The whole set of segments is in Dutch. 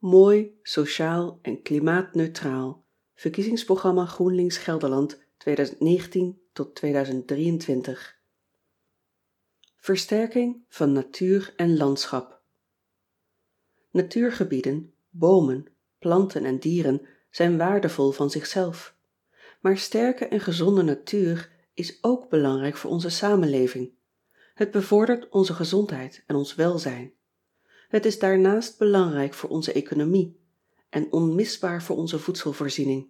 mooi sociaal en klimaatneutraal. Verkiezingsprogramma groenlinks gelderland versterking van natuur en landschap. Natuurgebieden boomen planten en dieren zijn waardevol van zichzelf. Maar sterke en gezonde natuur is ook belangrijk voor onze samenleving. Het bevordert onze gezondheid en ons welzijn het is daarnaast belangrijk voor onze economie en onmisbaar voor onze voedselvoorziening.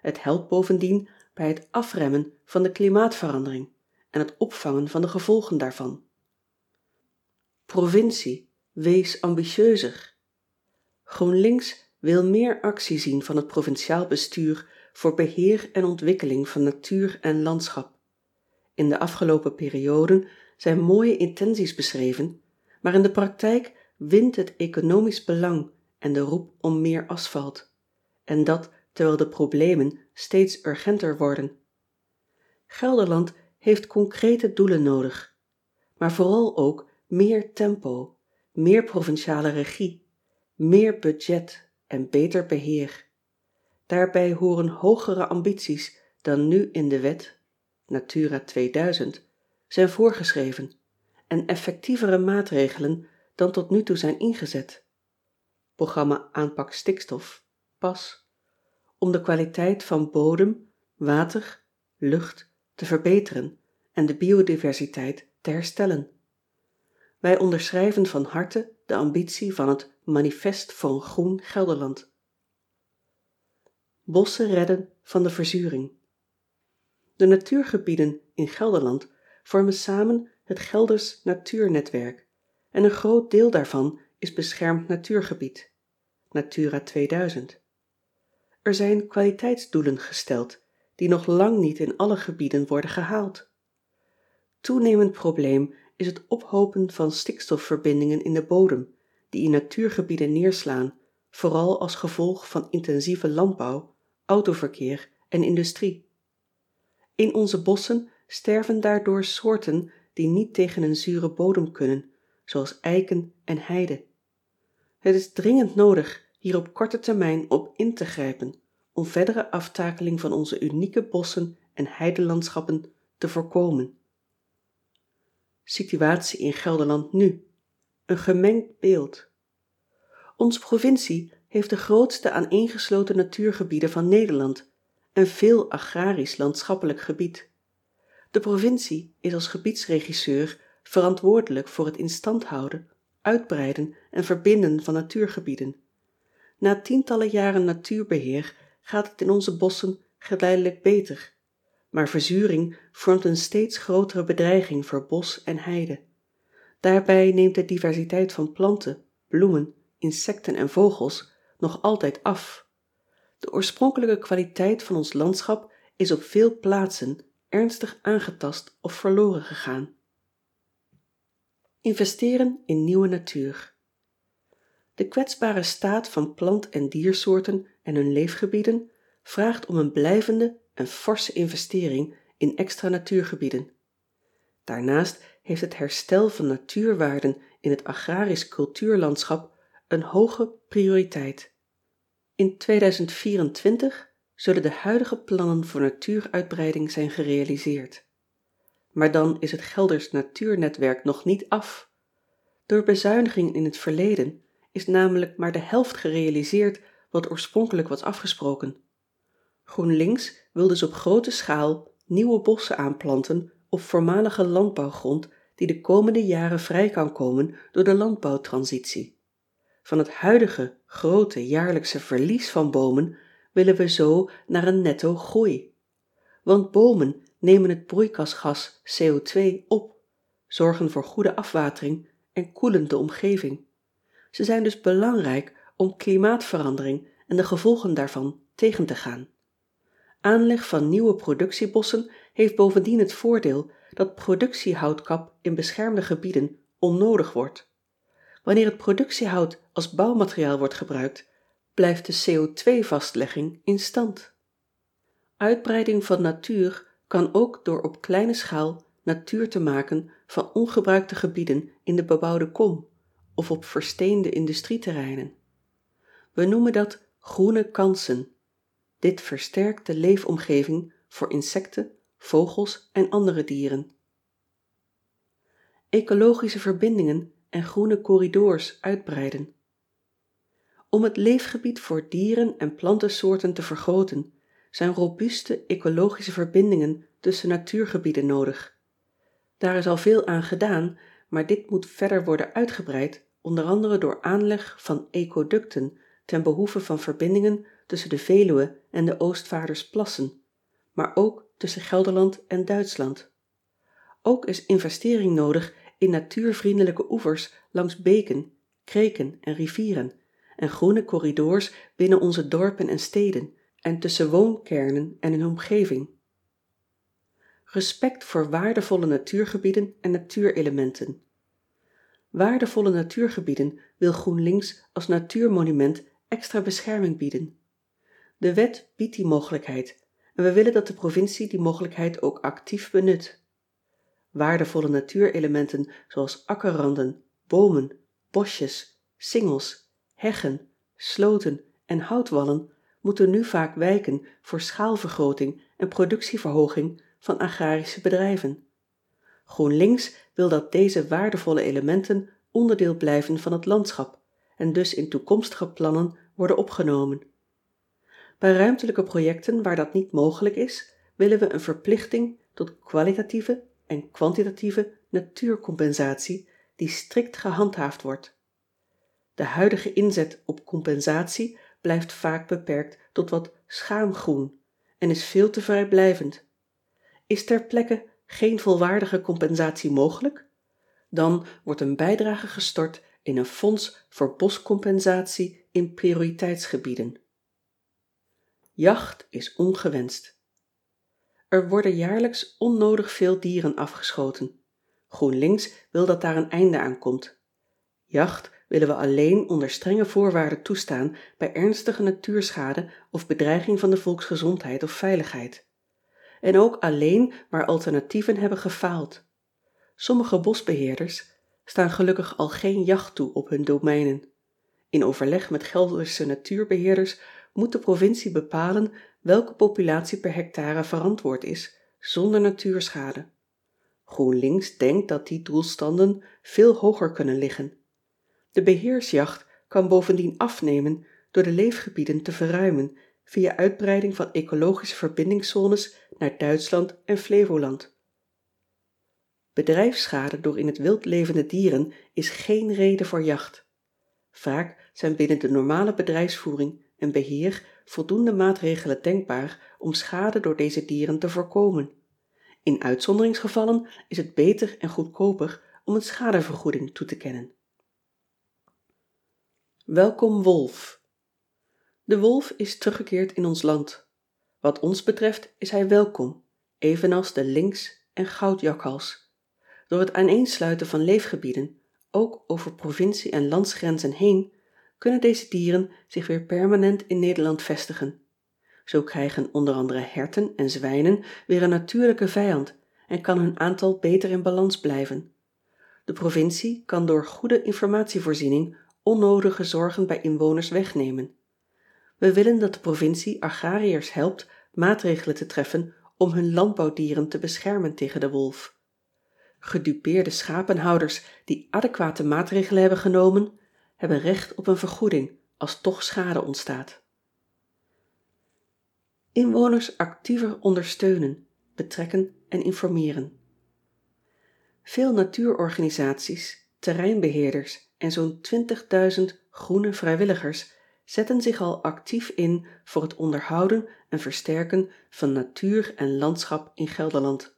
Het helpt bovendien bij het afremmen van de klimaatverandering en het opvangen van de gevolgen daarvan. Provincie wees ambitieuzer. Groenlinks wil meer actie zien van het provinciaal bestuur voor beheer en ontwikkeling van natuur en landschap. In de afgeloopen perioden zijn mooie intenties beschreven maar in de praktijk wint het economisch belang en de roep om meer asfalt. En dat terwijl de problemen steeds urgenter worden. Gelderland heeft concrete doelen noodig maar vooral ook meer tempo meer provinciale regie meer budget en beter beheer. Daarbij hooren hoogere ambities dan nu in de wet natura 2000 zijn voorgeschreven en effectievere maatregelen dan tot nu toe zijn ingezet. Programma aanpak stikstof pas. Om de kwaliteit van bodem water lucht te verbeteren en de biodiversiteit te herstellen. Wij onderschrijven van harte de ambitie van het manifest voor een groen gelderland. Bosschen redden van de verzuring. De natuurgebieden in gelderland vormen samen het geldersch natuurnetwerk en een groot deel daarvan is beschermd natuurgebied. Natura 2000 er zijn kwaliteitsdoelen gesteld die nog lang niet in alle gebieden worden gehaald. Toenemend probleem is het ophopen van stikstofverbindingen in de bodem die in natuurgebieden neerslaan vooral als gevolg van intensieve landbouw autoverkeer en industrie. In onze bosschen sterven daardoor soorten die niet tegen een zure bodem kunnen zooals eiken en heide. Het is dringend noodig hier op korte termijn op in te grijpen om verdere aftakeling van onze unieke bosschen en heidelandschappen te voorkomen. Situatie in gelderland nu. Een gemengd beeld. Onze provincie heeft de grootste aaneengesloten natuurgebieden van nederland en veel agrarisch landschappelijk gebied. De provincie is als gebiedsregisseur verantwoordelijk voor het in stand houden uitbreiden en verbinden van natuurgebieden. Na tientallen jaren natuurbeheer gaat het in onze bosschen geleidelijk beter maar verzuring vormt een steeds grootere bedreiging voor bosch en heide. Daarbij neemt de diversiteit van planten bloemen insecten en vogels nog altijd af. De oorspronkelijke kwaliteit van ons landschap is op veel plaatsen ernstig aangetast of verloren gegaan investeeren in nieuwe natuur. De kwetsbare staat van plant en diersoorten en hun leefgebieden vraagt om een blijvende en forsche investering in extra natuurgebieden. Daarnaast heeft het herstel van natuurwaarden in het agrarisch cultuurlandschap een hooge prioriteit. In zullen de huidige plannen voor natuuruitbreiding zijn gerealiseerd maar dan is het geldersch natuurnetwerk nog niet af. Door bezuinigingen in het verleden is namelijk maar de helft gerealiseerd wat oorspronkelijk was afgesproken. Groenlinks wil dus op groote schaal nieuwe bosschen aanplanten op voormalige landbouwgrond die de komende jaren vrij kan komen door de landbouwtransitie. Van het huidige groote jaarlijksche verlies van boomen willen we zoo naar een netto groei. Want boomen nemen het broeikasgas co op zorgen voor goede afwatering en koelen de omgeving. Ze zijn dus belangrijk om klimaatverandering en de gevolgen daarvan tegen te gaan. Aanleg van nieuwe productiebossen heeft bovendien het voordeel dat productiehoutkap in beschermde gebieden onnoodig wordt. Wanneer het productiehout als bouwmateriaal wordt gebruikt blijft de co vastlegging in stand. Uitbreiding van natuur kan ook door op kleine schaal natuur te maken van ongebruikte gebieden in de bebouwde kom of op versteende industrieterreinen We noemen dat groene kansen. Dit versterkt de leefomgeving voor insecten, vogels en andere dieren. Ecologische verbindingen en groene corridors uitbreiden. Om het leefgebied voor dieren en plantensoorten te vergroten zijn robuuste ecologische verbindingen tussen natuurgebieden nodig. Daar is al veel aan gedaan, maar dit moet verder worden uitgebreid, onder andere door aanleg van ecoducten ten behoeve van verbindingen tussen de Veluwe en de Oostvaardersplassen, maar ook tussen Gelderland en Duitsland. Ook is investering nodig in natuurvriendelijke oevers langs beken, kreken en rivieren en groene corridors binnen onze dorpen en steden en tussen woonkernen en hun omgeving. Respect voor waardevolle natuurgebieden en natuurelementen. Waardevolle natuurgebieden wil GroenLinks als natuurmonument extra bescherming bieden. De wet biedt die mogelijkheid en we willen dat de provincie die mogelijkheid ook actief benut. Waardevolle natuurelementen zoals akkerranden, bomen, bosjes, singels, heggen, sloten en houtwallen moeten nu vaak wijken voor schaalvergroting en productieverhoging van agrarische bedrijven. GroenLinks wil dat deze waardevolle elementen onderdeel blijven van het landschap en dus in toekomstige plannen worden opgenomen. Bij ruimtelijke projecten waar dat niet mogelijk is, willen we een verplichting tot kwalitatieve en kwantitatieve natuurcompensatie die strikt gehandhaafd wordt. De huidige inzet op compensatie blijft vaak beperkt tot wat schaamgroen en is veel te vrijblijvend. Is ter plekke geen volwaardige compensatie mogelijk? Dan wordt een bijdrage gestort in een fonds voor boscompensatie in prioriteitsgebieden. Jacht is ongewenst. Er worden jaarlijks onnodig veel dieren afgeschoten. GroenLinks wil dat daar een einde aan komt. Jacht willen we alleen onder strenge voorwaarden toestaan bij ernstige natuurschade of bedreiging van de volksgezondheid of veiligheid. En ook alleen waar alternatieven hebben gefaald. Sommige bosbeheerders staan gelukkig al geen jacht toe op hun domeinen. In overleg met Gelderse natuurbeheerders moet de provincie bepalen welke populatie per hectare verantwoord is zonder natuurschade. GroenLinks denkt dat die doelstanden veel hoger kunnen liggen. De beheersjacht kan bovendien afnemen door de leefgebieden te verruimen via uitbreiding van ecologische verbindingszones naar Duitsland en Flevoland. Bedrijfsschade door in het wild levende dieren is geen reden voor jacht. Vaak zijn binnen de normale bedrijfsvoering en beheer voldoende maatregelen denkbaar om schade door deze dieren te voorkomen. In uitzonderingsgevallen is het beter en goedkoper om een schadevergoeding toe te kennen. Welkom wolf. De wolf is teruggekeerd in ons land. Wat ons betreft is hij welkom, evenals de lynx en goudjakhals. Door het aaneensluiten van leefgebieden, ook over provincie- en landsgrenzen heen, kunnen deze dieren zich weer permanent in Nederland vestigen. Zo krijgen onder andere herten en zwijnen weer een natuurlijke vijand en kan hun aantal beter in balans blijven. De provincie kan door goede informatievoorziening onnodige zorgen bij inwoners wegnemen. We willen dat de provincie agrariërs helpt maatregelen te treffen om hun landbouwdieren te beschermen tegen de wolf. Gedupeerde schapenhouders die adequate maatregelen hebben genomen, hebben recht op een vergoeding als toch schade ontstaat. Inwoners actiever ondersteunen, betrekken en informeren. Veel natuurorganisaties, terreinbeheerders en zo'n 20.000 groene vrijwilligers zetten zich al actief in voor het onderhouden en versterken van natuur en landschap in Gelderland.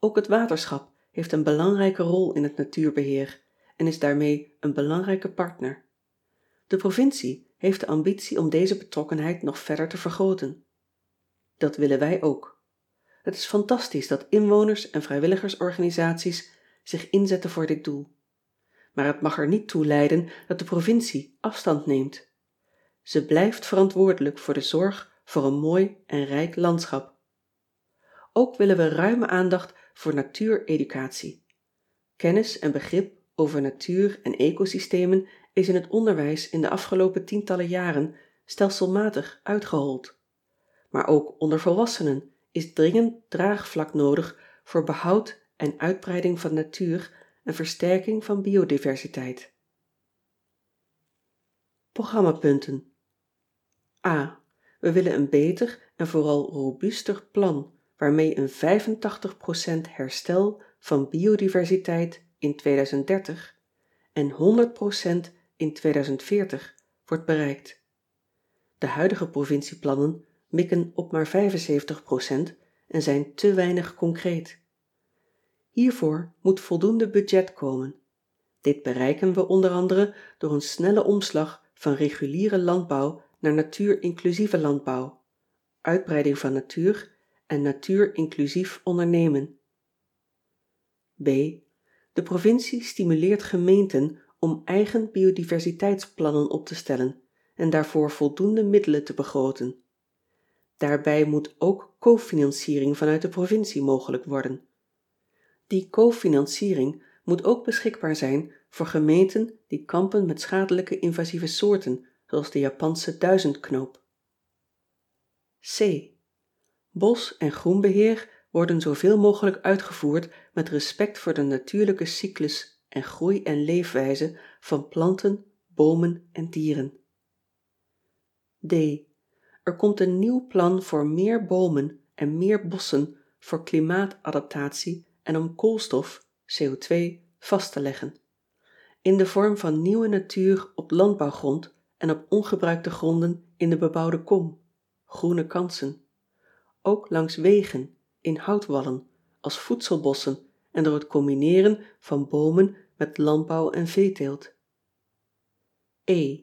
Ook het waterschap heeft een belangrijke rol in het natuurbeheer en is daarmee een belangrijke partner. De provincie heeft de ambitie om deze betrokkenheid nog verder te vergroten. Dat willen wij ook. Het is fantastisch dat inwoners en vrijwilligersorganisaties zich inzetten voor dit doel maar het mag er niet toe leiden dat de provincie afstand neemt. Ze blijft verantwoordelijk voor de zorg voor een mooi en rijk landschap. Ook willen we ruime aandacht voor natuureducatie. Kennis en begrip over natuur en ecosystemen is in het onderwijs in de afgelopen tientallen jaren stelselmatig uitgehold maar ook onder volwassenen is dringend draagvlak noodig voor behoud en uitbreiding van natuur en versterking van biodiversiteit. Programmapunten. A. We willen een beter en vooral robuuster plan waarmee een herstel van biodiversiteit in en in wordt bereikt. De huidige provincieplannen mikken op maar en zijn te weinig concreet hiervoor moet voldoende budget komen. Dit bereiken we onder andere door een snelle omslag van reguliere landbouw naar natuur inclusieve landbouw uitbreiding van natuur en natuur inclusief ondernemen. B. De provincie stimuleert gemeenten om eigen biodiversiteitsplannen op te stellen en daarvoor voldoende middelen te begrooten daarbij moet ook cofinanciering vanuit de provincie mogelijk worden die cofinanciering moet ook beschikbaar zijn voor gemeenten die kampen met schadelijke invasieve soorten zoals de japansche duizendknoop. C. Bosch en groenbeheer worden zooveel mogelijk uitgevoerd met respect voor de natuurlijke cyclus en groei en leefwijze van planten boomen en dieren. D. Er komt een nieuw plan voor meer boomen en meer bosschen voor klimaatadaptatie en om koolstof vast te leggen. In de vorm van nieuwe natuur op landbouwgrond en op ongebruikte gronden in de bebouwde kom. Groene kansen. Ook langs wegen in houtwallen als voedselbosschen en door het combineeren van boomen met landbouw en veeteelt. E.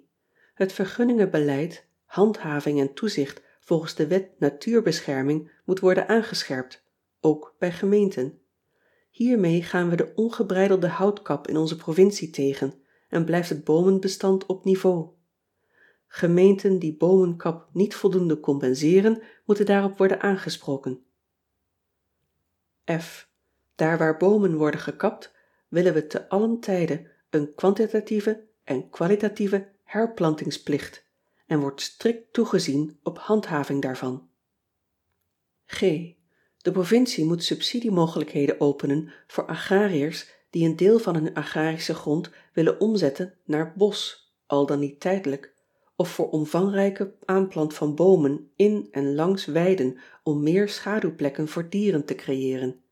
Het vergunningenbeleid handhaving en toezicht volgens de wet natuurbescherming moet worden aangescherpt ook bij gemeenten hiermee gaan we de ongebreidelde houtkap in onze provincie tegen en blijft het boomenbestand op niveau. Gemeenten die boomenkap niet voldoende compenseren moeten daarop worden aangesproken. F. Daar waar boomen worden gekapt willen we te allen tijde een kwantitatieve en kwalitatieve herplantingsplicht en wordt strikt toegezien op handhaving daarvan. G de provincie moet subsidiemogelijkheden openen voor agrariërs die een deel van hun agrarische grond willen omzetten naar bosch al dan niet tijdelijk of voor omvangrijke aanplant van boomen in en langs weiden om meer schaduwplekken voor dieren te creëren.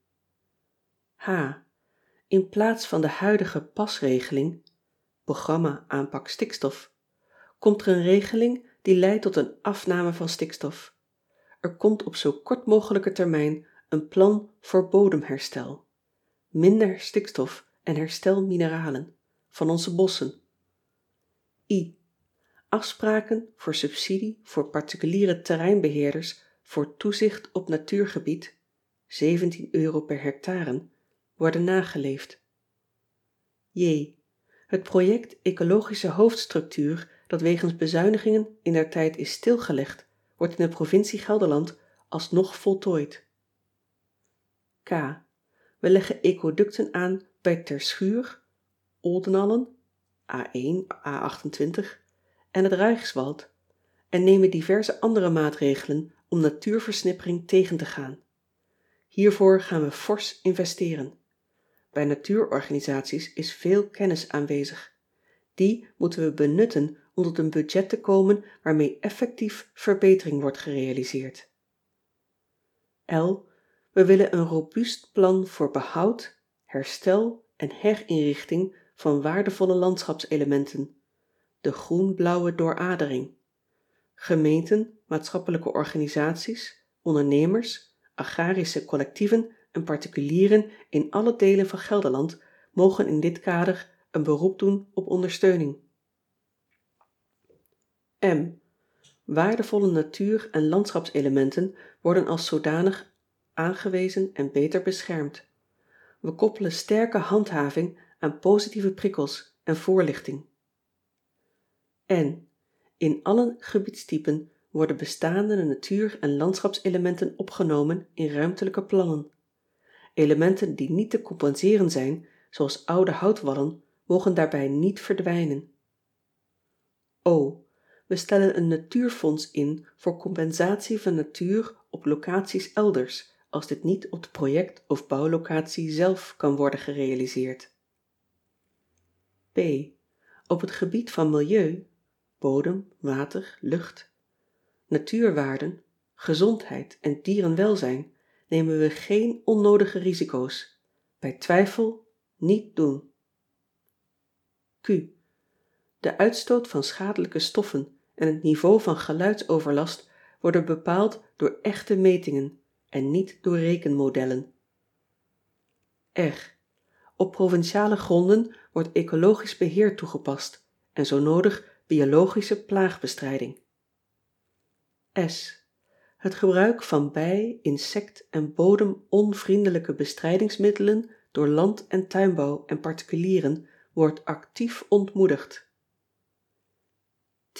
H. In plaats van de huidige pasregeling programma aanpak stikstof komt er een regeling die leidt tot een afname van stikstof er komt op zoo kort mogelijke termijn een plan voor bodemherstel. Minder stikstof en herstel mineralen van onze bosschen i. Afspraken voor subsidie voor particuliere terreinbeheerders voor toezicht op natuurgebied. euro per hectare worden nageleefd. J. Het project ecologische hoofdstructuur dat wegens bezuinigingen indertijd is stilgelegd wordt in de provincie gelderland alsnog voltooid. K. We leggen ecoducten aan bij terschuur oldenallen a1 a28 en het reichswald en nemen diverse andere maatregelen om natuurversnippering tegen te gaan. Hiervoor gaan we forsch investeeren bij natuurorganisaties is veel kennis aanwezig die moeten we benutten om tot een budget te komen waarmee effectief verbetering wordt gerealiseerd. L. We willen een robuust plan voor behoud herstel en herinrichting van waardevolle landschapselementen. De groen-blauwe dooradering. Gemeenten maatschappelijke organisaties ondernemers agrarische collectieven en particulieren in alle deelen van gelderland mogen in dit kader een beroep doen op ondersteuning. M. Waardevolle natuur en landschapselementen worden als zoodanig aangewezen en beter beschermd. We koppelen sterke handhaving aan positieve prikkels en voorlichting. N. In alle gebiedstypen worden bestaande natuur en landschapselementen opgenomen in ruimtelijke plannen. Elementen die niet te compenseren zijn zoals oude houtwallen mogen daarbij niet verdwijnen. We stellen een natuurfonds in voor compensatie van natuur op locaties elders als dit niet op de project of bouwlocatie zelf kan worden gerealiseerd. B op het gebied van milieu bodem water lucht natuurwaarden gezondheid en dierenwelzijn nemen we geen onnoodige risico's. Bij twijfel niet doen q. De uitstoot van schadelijke stoffen en het niveau van geluidsoverlast worden bepaald door echte metingen en niet door rekenmodellen. R. Op provinciale gronden wordt ecologisch beheer toegepast en zoo noodig biologische plaagbestrijding. S. Het gebruik van bij insect en bodemonvriendelijke bestrijdingsmiddelen door land en tuinbouw en particulieren wordt actief ontmoedigd. T.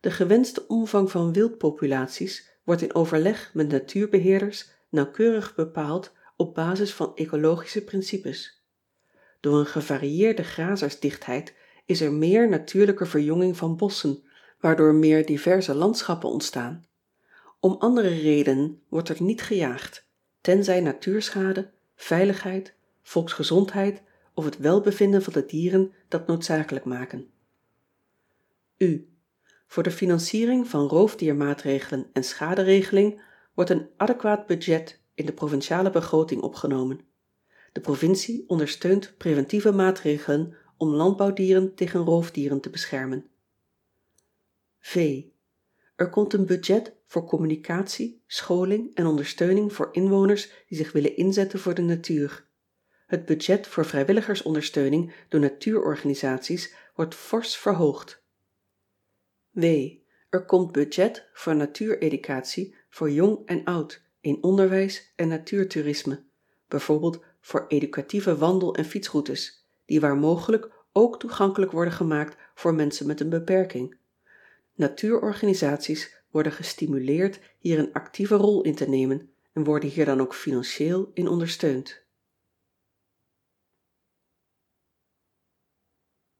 De gewenste omvang van wildpopulaties wordt in overleg met natuurbeheerders nauwkeurig bepaald op basis van ecologische principes. Door een gevarieerde grazersdichtheid is er meer natuurlijke verjonging van bosschen waardoor meer diverse landschappen ontstaan. Om andere redenen wordt er niet gejaagd tenzij natuurschade veiligheid volksgezondheid of het welbevinden van de dieren dat noodzakelijk maken. U. Voor de financiering van roofdiermaatregelen en schaderegeling wordt een adequaat budget in de provinciale begroting opgenomen. De provincie ondersteunt preventieve maatregelen om landbouwdieren tegen roofdieren te beschermen. V. Er komt een budget voor communicatie scholing en ondersteuning voor inwoners die zich willen inzetten voor de natuur het budget voor vrijwilligersondersteuning door natuurorganisaties wordt forsch verhoogd. W. Er komt budget voor natuureducatie voor jong en oud in onderwijs en natuurtoerisme. Bijvoorbeeld voor educatieve wandel en fietsroutes die waar mogelijk ook toegankelijk worden gemaakt voor mensen met een beperking. Natuurorganisaties worden gestimuleerd hier een actieve rol in te nemen en worden hier dan ook financieel in ondersteund